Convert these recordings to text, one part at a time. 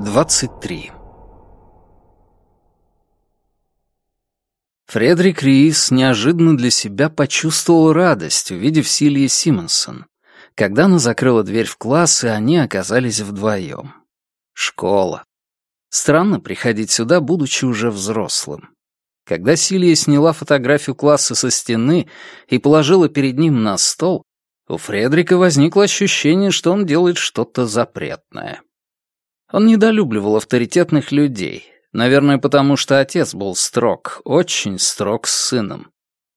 23. Фредерик Риис неожиданно для себя почувствовал радость, увидев Силье Симонсон, когда она закрыла дверь в класс, и они оказались вдвоем. Школа. Странно приходить сюда, будучи уже взрослым. Когда Силья сняла фотографию класса со стены и положила перед ним на стол, у Фредрика возникло ощущение, что он делает что-то запретное. Он недолюбливал авторитетных людей, наверное, потому что отец был строг, очень строг с сыном,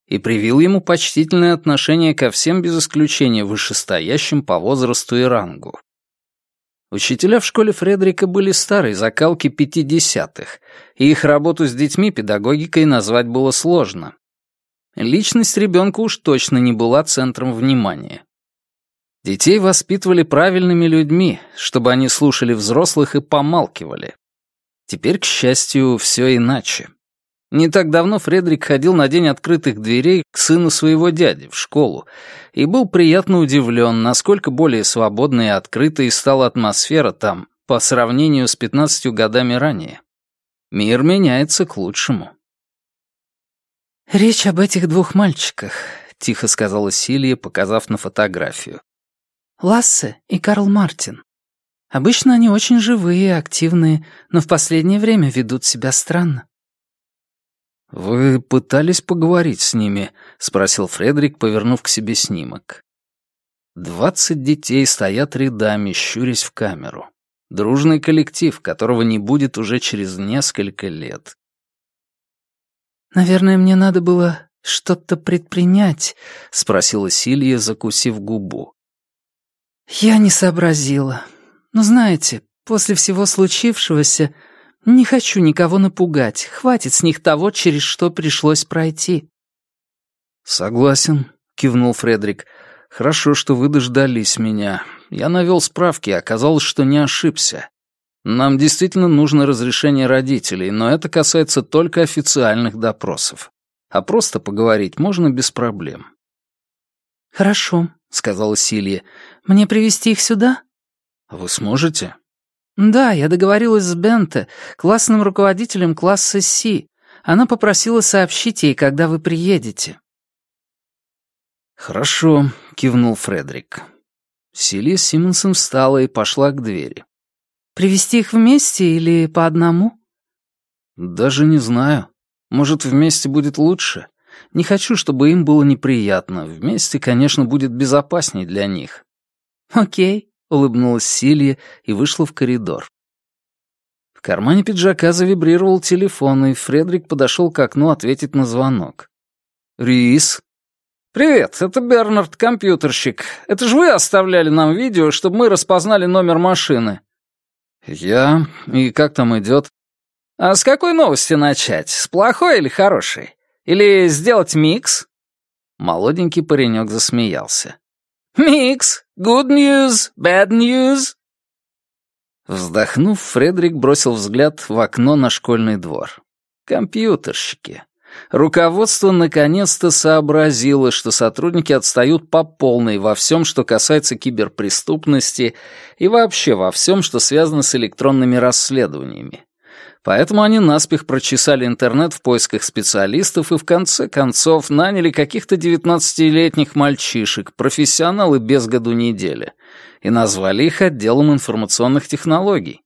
и привил ему почтительное отношение ко всем без исключения вышестоящим по возрасту и рангу. Учителя в школе Фредерика были старой закалки пятидесятых, и их работу с детьми педагогикой назвать было сложно. Личность ребенка уж точно не была центром внимания. Детей воспитывали правильными людьми, чтобы они слушали взрослых и помалкивали. Теперь, к счастью, все иначе. Не так давно Фредерик ходил на день открытых дверей к сыну своего дяди в школу и был приятно удивлен, насколько более свободной и открытой стала атмосфера там по сравнению с 15 годами ранее. Мир меняется к лучшему. «Речь об этих двух мальчиках», — тихо сказала Силия, показав на фотографию. «Лассе и Карл Мартин. Обычно они очень живые активные, но в последнее время ведут себя странно». «Вы пытались поговорить с ними?» — спросил Фредерик, повернув к себе снимок. Двадцать детей стоят рядами, щурясь в камеру. Дружный коллектив, которого не будет уже через несколько лет. «Наверное, мне надо было что-то предпринять?» — спросила Силья, закусив губу. «Я не сообразила. Но знаете, после всего случившегося не хочу никого напугать. Хватит с них того, через что пришлось пройти». «Согласен», — кивнул Фредерик. «Хорошо, что вы дождались меня. Я навел справки, оказалось, что не ошибся. Нам действительно нужно разрешение родителей, но это касается только официальных допросов. А просто поговорить можно без проблем. «Хорошо», — сказала Силья. «Мне привести их сюда?» «Вы сможете?» «Да, я договорилась с Бенте, классным руководителем класса Си. Она попросила сообщить ей, когда вы приедете». «Хорошо», — кивнул Фредерик. Силья Симонсон встала и пошла к двери. Привести их вместе или по одному? Даже не знаю. Может, вместе будет лучше. Не хочу, чтобы им было неприятно. Вместе, конечно, будет безопасней для них. Окей, улыбнулась Силья и вышла в коридор. В кармане пиджака завибрировал телефон, и Фредерик подошел к окну ответить на звонок. «Рис?» «Привет, это Бернард, компьютерщик. Это же вы оставляли нам видео, чтобы мы распознали номер машины». «Я? И как там идет?» «А с какой новости начать? С плохой или хорошей? Или сделать микс?» Молоденький паренек засмеялся. «Микс! Good news, bad news!» Вздохнув, Фредерик бросил взгляд в окно на школьный двор. «Компьютерщики. Руководство наконец-то сообразило, что сотрудники отстают по полной во всем, что касается киберпреступности и вообще во всем, что связано с электронными расследованиями. Поэтому они наспех прочесали интернет в поисках специалистов и в конце концов наняли каких-то 19-летних мальчишек, профессионалы без году недели, и назвали их отделом информационных технологий.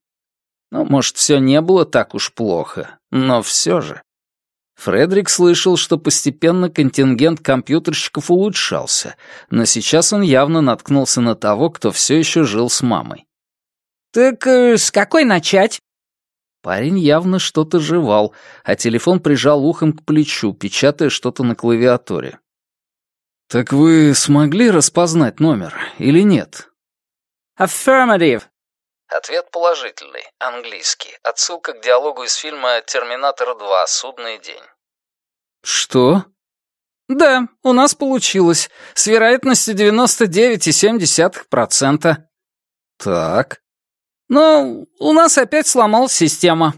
Ну, может, все не было так уж плохо, но все же. Фредерик слышал, что постепенно контингент компьютерщиков улучшался, но сейчас он явно наткнулся на того, кто все еще жил с мамой. «Так э, с какой начать?» Парень явно что-то жевал, а телефон прижал ухом к плечу, печатая что-то на клавиатуре. «Так вы смогли распознать номер или нет?» «Affirmative», Ответ положительный, английский. Отсылка к диалогу из фильма «Терминатор 2. Судный день». «Что?» «Да, у нас получилось. С вероятностью 99,7%. «Так». «Но у нас опять сломалась система».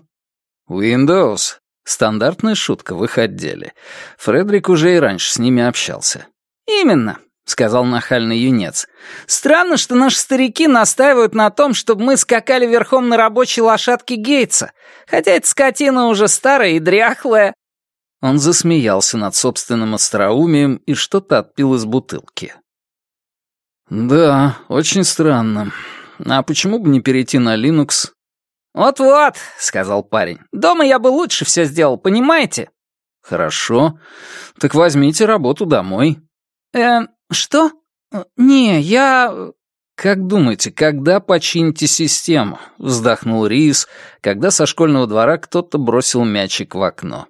«Windows». Стандартная шутка в их отделе. Фредерик уже и раньше с ними общался. «Именно. сказал нахальный юнец. «Странно, что наши старики настаивают на том, чтобы мы скакали верхом на рабочей лошадке Гейтса, хотя эта скотина уже старая и дряхлая». Он засмеялся над собственным остроумием и что-то отпил из бутылки. «Да, очень странно. А почему бы не перейти на Linux?» «Вот-вот», — сказал парень. «Дома я бы лучше все сделал, понимаете?» «Хорошо. Так возьмите работу домой». «Э, что? Не, я...» «Как думаете, когда почините систему?» — вздохнул Рис, когда со школьного двора кто-то бросил мячик в окно.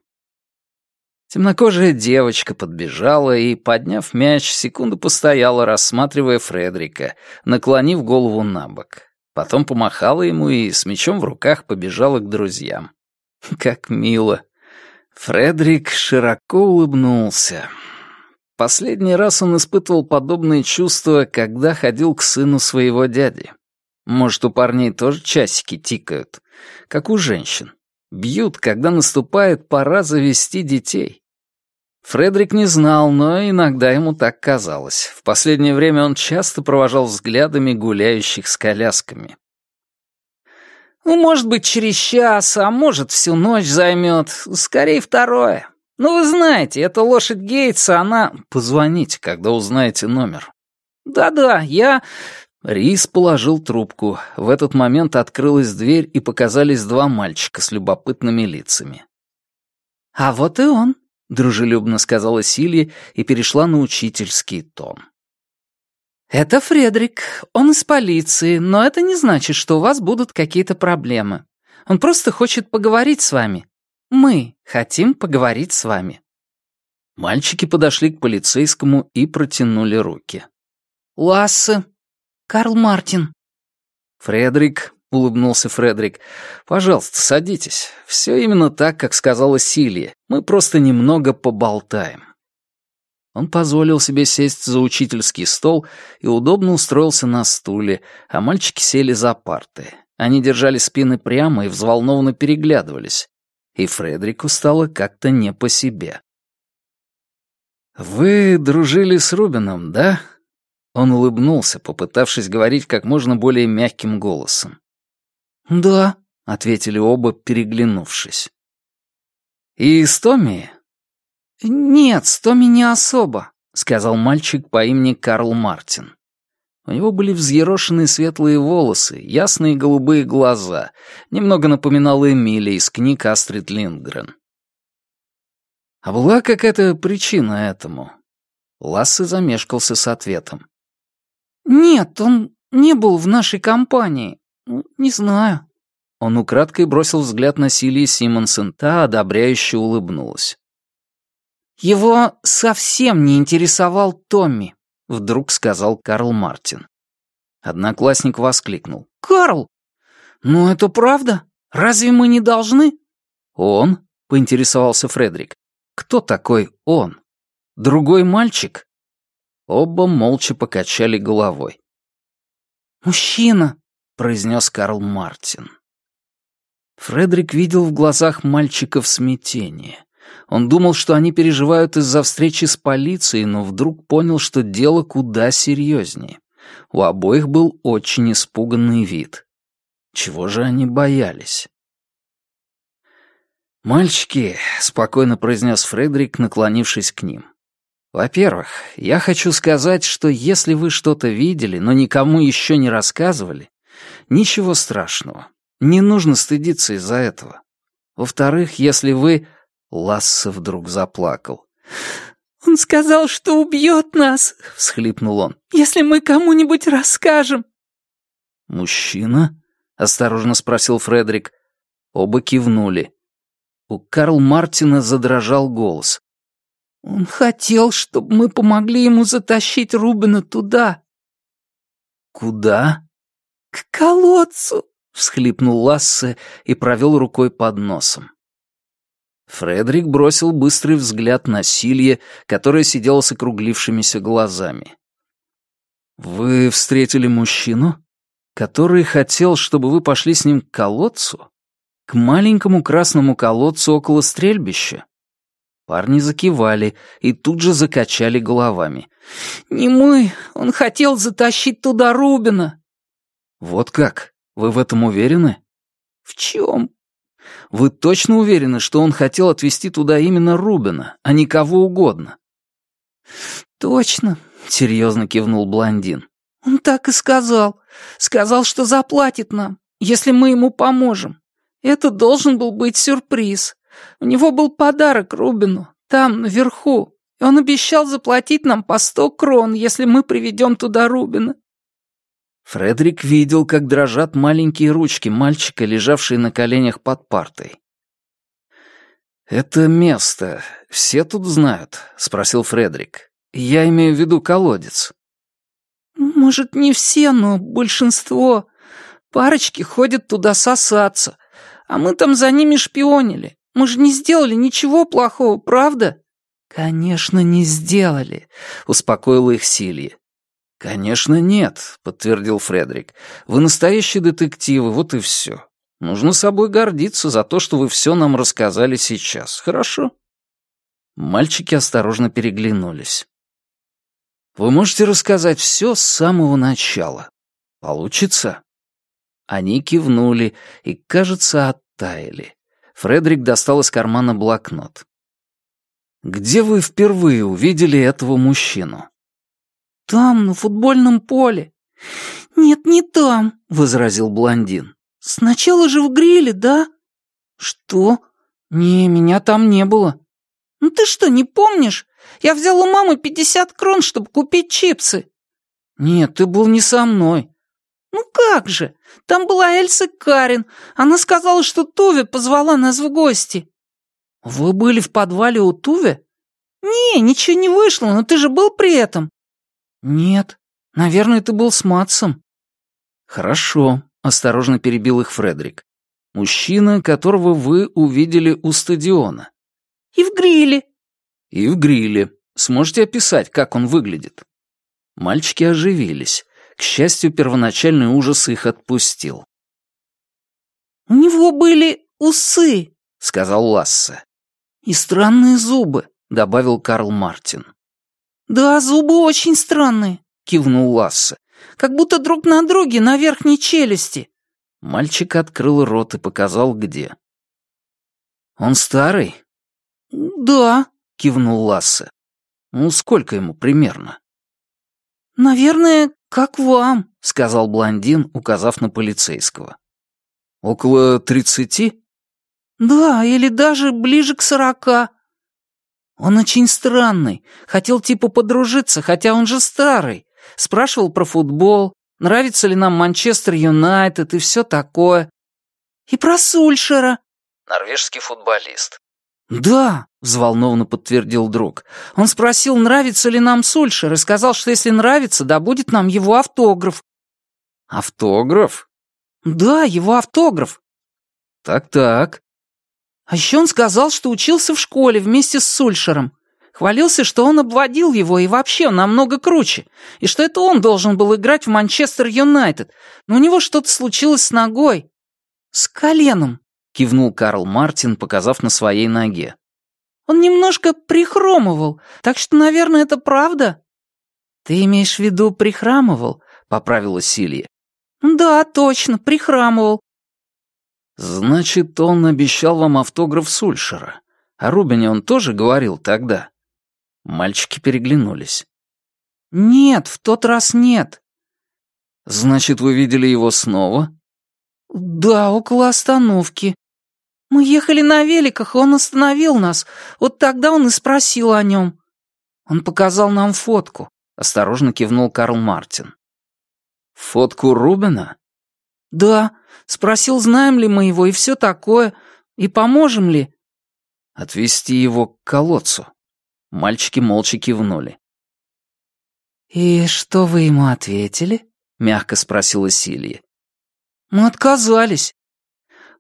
Темнокожая девочка подбежала и, подняв мяч, секунду постояла, рассматривая Фредрика, наклонив голову на бок. Потом помахала ему и с мячом в руках побежала к друзьям. Как мило. Фредрик широко улыбнулся. Последний раз он испытывал подобные чувства, когда ходил к сыну своего дяди. Может, у парней тоже часики тикают, как у женщин. Бьют, когда наступает пора завести детей. Фредерик не знал, но иногда ему так казалось. В последнее время он часто провожал взглядами гуляющих с колясками. «Ну, может быть, через час, а может, всю ночь займет. Скорее, второе. Ну, вы знаете, эта лошадь Гейтса, она...» «Позвоните, когда узнаете номер». «Да-да, я...» Рис положил трубку. В этот момент открылась дверь, и показались два мальчика с любопытными лицами. «А вот и он», — дружелюбно сказала Силья и перешла на учительский тон. «Это Фредерик. Он из полиции, но это не значит, что у вас будут какие-то проблемы. Он просто хочет поговорить с вами. Мы хотим поговорить с вами». Мальчики подошли к полицейскому и протянули руки. «Лассе, Карл Мартин». «Фредерик», — улыбнулся Фредерик, — «пожалуйста, садитесь. Все именно так, как сказала Силья. Мы просто немного поболтаем». Он позволил себе сесть за учительский стол и удобно устроился на стуле, а мальчики сели за парты. Они держали спины прямо и взволнованно переглядывались. И Фредерику стало как-то не по себе. «Вы дружили с Рубином, да?» Он улыбнулся, попытавшись говорить как можно более мягким голосом. «Да», — ответили оба, переглянувшись. «И с Томми?» «Нет, с Томми не особо», — сказал мальчик по имени Карл Мартин. У него были взъерошенные светлые волосы, ясные голубые глаза. Немного напоминал Эмили из книг Астрид Линдгрен. А была какая-то причина этому? Лассе замешкался с ответом. «Нет, он не был в нашей компании. Не знаю». Он украдкой бросил взгляд на Силии Симонсен, та одобряюще улыбнулась. «Его совсем не интересовал Томми», — вдруг сказал Карл Мартин. Одноклассник воскликнул. «Карл! Ну это правда? Разве мы не должны?» «Он?» — поинтересовался Фредерик. «Кто такой он? Другой мальчик?» Оба молча покачали головой. «Мужчина», — произнес Карл Мартин. Фредерик видел в глазах мальчиков смятение. Он думал, что они переживают из-за встречи с полицией, но вдруг понял, что дело куда серьезнее. У обоих был очень испуганный вид. Чего же они боялись? «Мальчики», — спокойно произнес Фредерик, наклонившись к ним, во-первых, я хочу сказать, что если вы что-то видели, но никому еще не рассказывали, ничего страшного. Не нужно стыдиться из-за этого. Во-вторых, если вы... Ласса вдруг заплакал. «Он сказал, что убьет нас», — всхлипнул он, «если мы кому-нибудь расскажем». «Мужчина?» — осторожно спросил Фредерик. Оба кивнули. У Карл Мартина задрожал голос. Он хотел, чтобы мы помогли ему затащить Рубина туда. Куда? К колодцу, всхлипнул Лассе и провел рукой под носом. Фредерик бросил быстрый взгляд на Силье, которая сидела с округлившимися глазами. «Вы встретили мужчину, который хотел, чтобы вы пошли с ним к колодцу? К маленькому красному колодцу около стрельбища?» Парни закивали и тут же закачали головами. «Не мы, он хотел затащить туда Рубина». «Вот как? Вы в этом уверены?» «В чем?» «Вы точно уверены, что он хотел отвезти туда именно Рубина, а не кого угодно?» «Точно», — серьезно кивнул блондин. «Он так и сказал. Сказал, что заплатит нам, если мы ему поможем. Это должен был быть сюрприз. У него был подарок Рубину, там, наверху, и он обещал заплатить нам по сто крон, если мы приведем туда Рубина». Фредерик видел, как дрожат маленькие ручки мальчика, лежавшие на коленях под партой. «Это место все тут знают?» — спросил Фредерик. «Я имею в виду колодец». «Может, не все, но большинство. Парочки ходят туда сосаться, а мы там за ними шпионили. Мы же не сделали ничего плохого, правда?» «Конечно, не сделали», — успокоила их Силья. «Конечно, нет», — подтвердил Фредерик. «Вы настоящие детективы, вот и все. Нужно собой гордиться за то, что вы все нам рассказали сейчас, хорошо?» Мальчики осторожно переглянулись. «Вы можете рассказать все с самого начала. Получится?» Они кивнули и, кажется, оттаяли. Фредерик достал из кармана блокнот. «Где вы впервые увидели этого мужчину?» «Там, на футбольном поле». «Нет, не там», — возразил блондин. «Сначала же в гриле, да?» «Что? Не, меня там не было». «Ну ты что, не помнишь? Я взял у мамы пятьдесят крон, чтобы купить чипсы». «Нет, ты был не со мной. «Ну как же? Там была Эльса Карин. Она сказала, что Туве позвала нас в гости». «Вы были в подвале у Туве?» «Не, ничего не вышло, но ты же был при этом». «Нет, наверное, ты был с Матсом». «Хорошо», — осторожно перебил их Фредерик. «Мужчина, которого вы увидели у стадиона». «И в гриле». «И в гриле. Сможете описать, как он выглядит?» Мальчики оживились. К счастью, первоначальный ужас их отпустил. «У него были усы», — сказал Лассе. «И странные зубы», — добавил Карл Мартин. «Да, зубы очень странные», — кивнул Лассе. «Как будто друг на друге на верхней челюсти». Мальчик открыл рот и показал, где. «Он старый?» «Да», — кивнул Лассе. «Ну, сколько ему примерно?» «Наверное, как вам», — сказал блондин, указав на полицейского. «Около тридцати?» «Да, или даже ближе к сорока». «Он очень странный. Хотел типа подружиться, хотя он же старый. Спрашивал про футбол, нравится ли нам Манчестер Юнайтед и все такое». «И про Сульшера». Норвежский футболист. «Да», — взволнованно подтвердил друг. «Он спросил, нравится ли нам Сульшер, и сказал, что если нравится, да будет нам его автограф». «Автограф?» «Да, его автограф». «Так-так». А еще он сказал, что учился в школе вместе с Сульшером. Хвалился, что он обводил его и вообще намного круче, и что это он должен был играть в Манчестер Юнайтед, но у него что-то случилось с ногой. С коленом. — кивнул Карл Мартин, показав на своей ноге. «Он немножко прихромывал, так что, наверное, это правда». «Ты имеешь в виду прихрамывал?» — поправила Силья. «Да, точно, прихрамывал». «Значит, он обещал вам автограф Сульшера. О Рубине он тоже говорил тогда?» Мальчики переглянулись. «Нет, в тот раз нет». «Значит, вы видели его снова?» «Да, около остановки. Мы ехали на великах, он остановил нас. Вот тогда он и спросил о нем». «Он показал нам фотку», — осторожно кивнул Карл Мартин. «Фотку Рубина?» «Да. Спросил, знаем ли мы его и все такое, и поможем ли». «Отвезти его к колодцу». Мальчики молча кивнули. «И что вы ему ответили?» — мягко спросила Силья. «Мы отказались».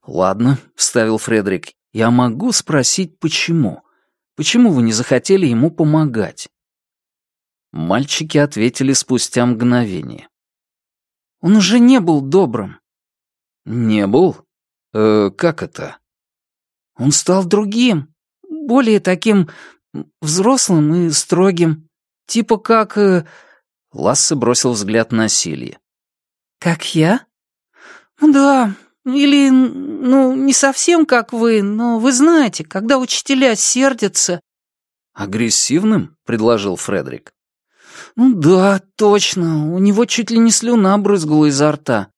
«Ладно», — вставил Фредерик, — «я могу спросить, почему? Почему вы не захотели ему помогать?» Мальчики ответили спустя мгновение. «Он уже не был добрым». «Не был? Э, как это?» «Он стал другим, более таким взрослым и строгим. Типа как...» э, Лассе бросил взгляд на Силье. «Как я?» «Да, или, ну, не совсем как вы, но вы знаете, когда учителя сердятся...» «Агрессивным?» — предложил Фредерик. «Ну да, точно, у него чуть ли не слюна брызгала изо рта».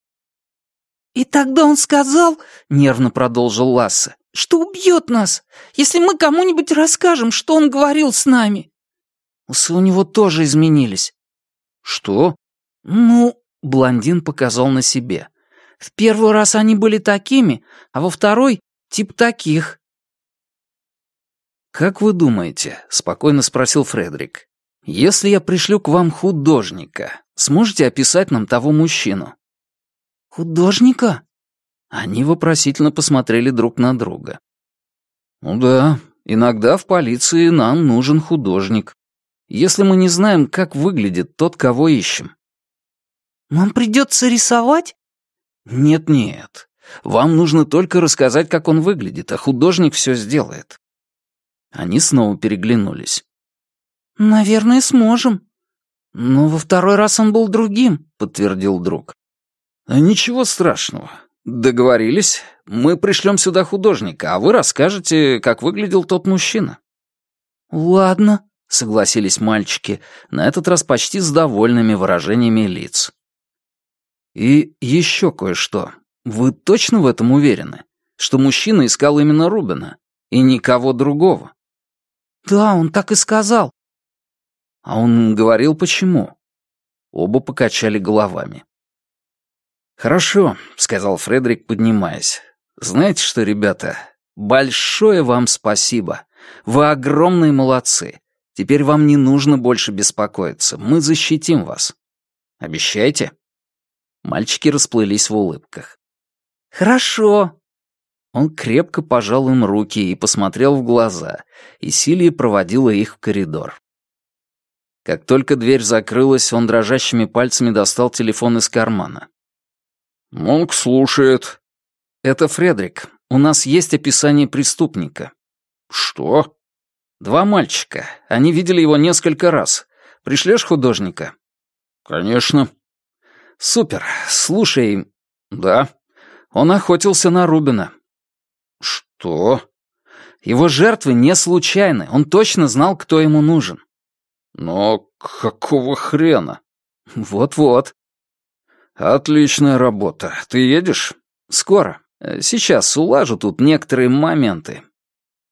«И тогда он сказал, — нервно продолжил Лассе, — что убьет нас, если мы кому-нибудь расскажем, что он говорил с нами». Усы у него тоже изменились. «Что?» «Ну...» — блондин показал на себе. В первый раз они были такими, а во второй — тип таких». «Как вы думаете?» — спокойно спросил Фредерик. «Если я пришлю к вам художника, сможете описать нам того мужчину?» «Художника?» Они вопросительно посмотрели друг на друга. «Ну да, иногда в полиции нам нужен художник. Если мы не знаем, как выглядит тот, кого ищем». «Нам придется рисовать?» «Нет-нет, вам нужно только рассказать, как он выглядит, а художник все сделает». Они снова переглянулись. «Наверное, сможем». «Но во второй раз он был другим», — подтвердил друг. «А «Ничего страшного. Договорились. Мы пришлем сюда художника, а вы расскажете, как выглядел тот мужчина». «Ладно», — согласились мальчики, на этот раз почти с довольными выражениями лиц. И еще кое-что. Вы точно в этом уверены? Что мужчина искал именно Рубина и никого другого? Да, он так и сказал. А он говорил, почему? Оба покачали головами. «Хорошо», — сказал Фредерик, поднимаясь. «Знаете что, ребята, большое вам спасибо. Вы огромные молодцы. Теперь вам не нужно больше беспокоиться. Мы защитим вас. Обещайте?» Мальчики расплылись в улыбках. «Хорошо». Он крепко пожал им руки и посмотрел в глаза, и Силия проводила их в коридор. Как только дверь закрылась, он дрожащими пальцами достал телефон из кармана. «Монк слушает». «Это Фредерик. У нас есть описание преступника». «Что?» «Два мальчика. Они видели его несколько раз. Пришлешь художника?» «Конечно». «Супер. Слушай...» «Да». Он охотился на Рубина. «Что?» Его жертвы не случайны. Он точно знал, кто ему нужен. «Но какого хрена?» «Вот-вот». «Отличная работа. Ты едешь?» «Скоро. Сейчас улажу тут некоторые моменты».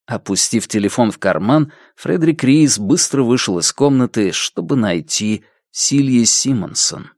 Опустив телефон в карман, Фредерик Рис быстро вышел из комнаты, чтобы найти Силье Симонсон.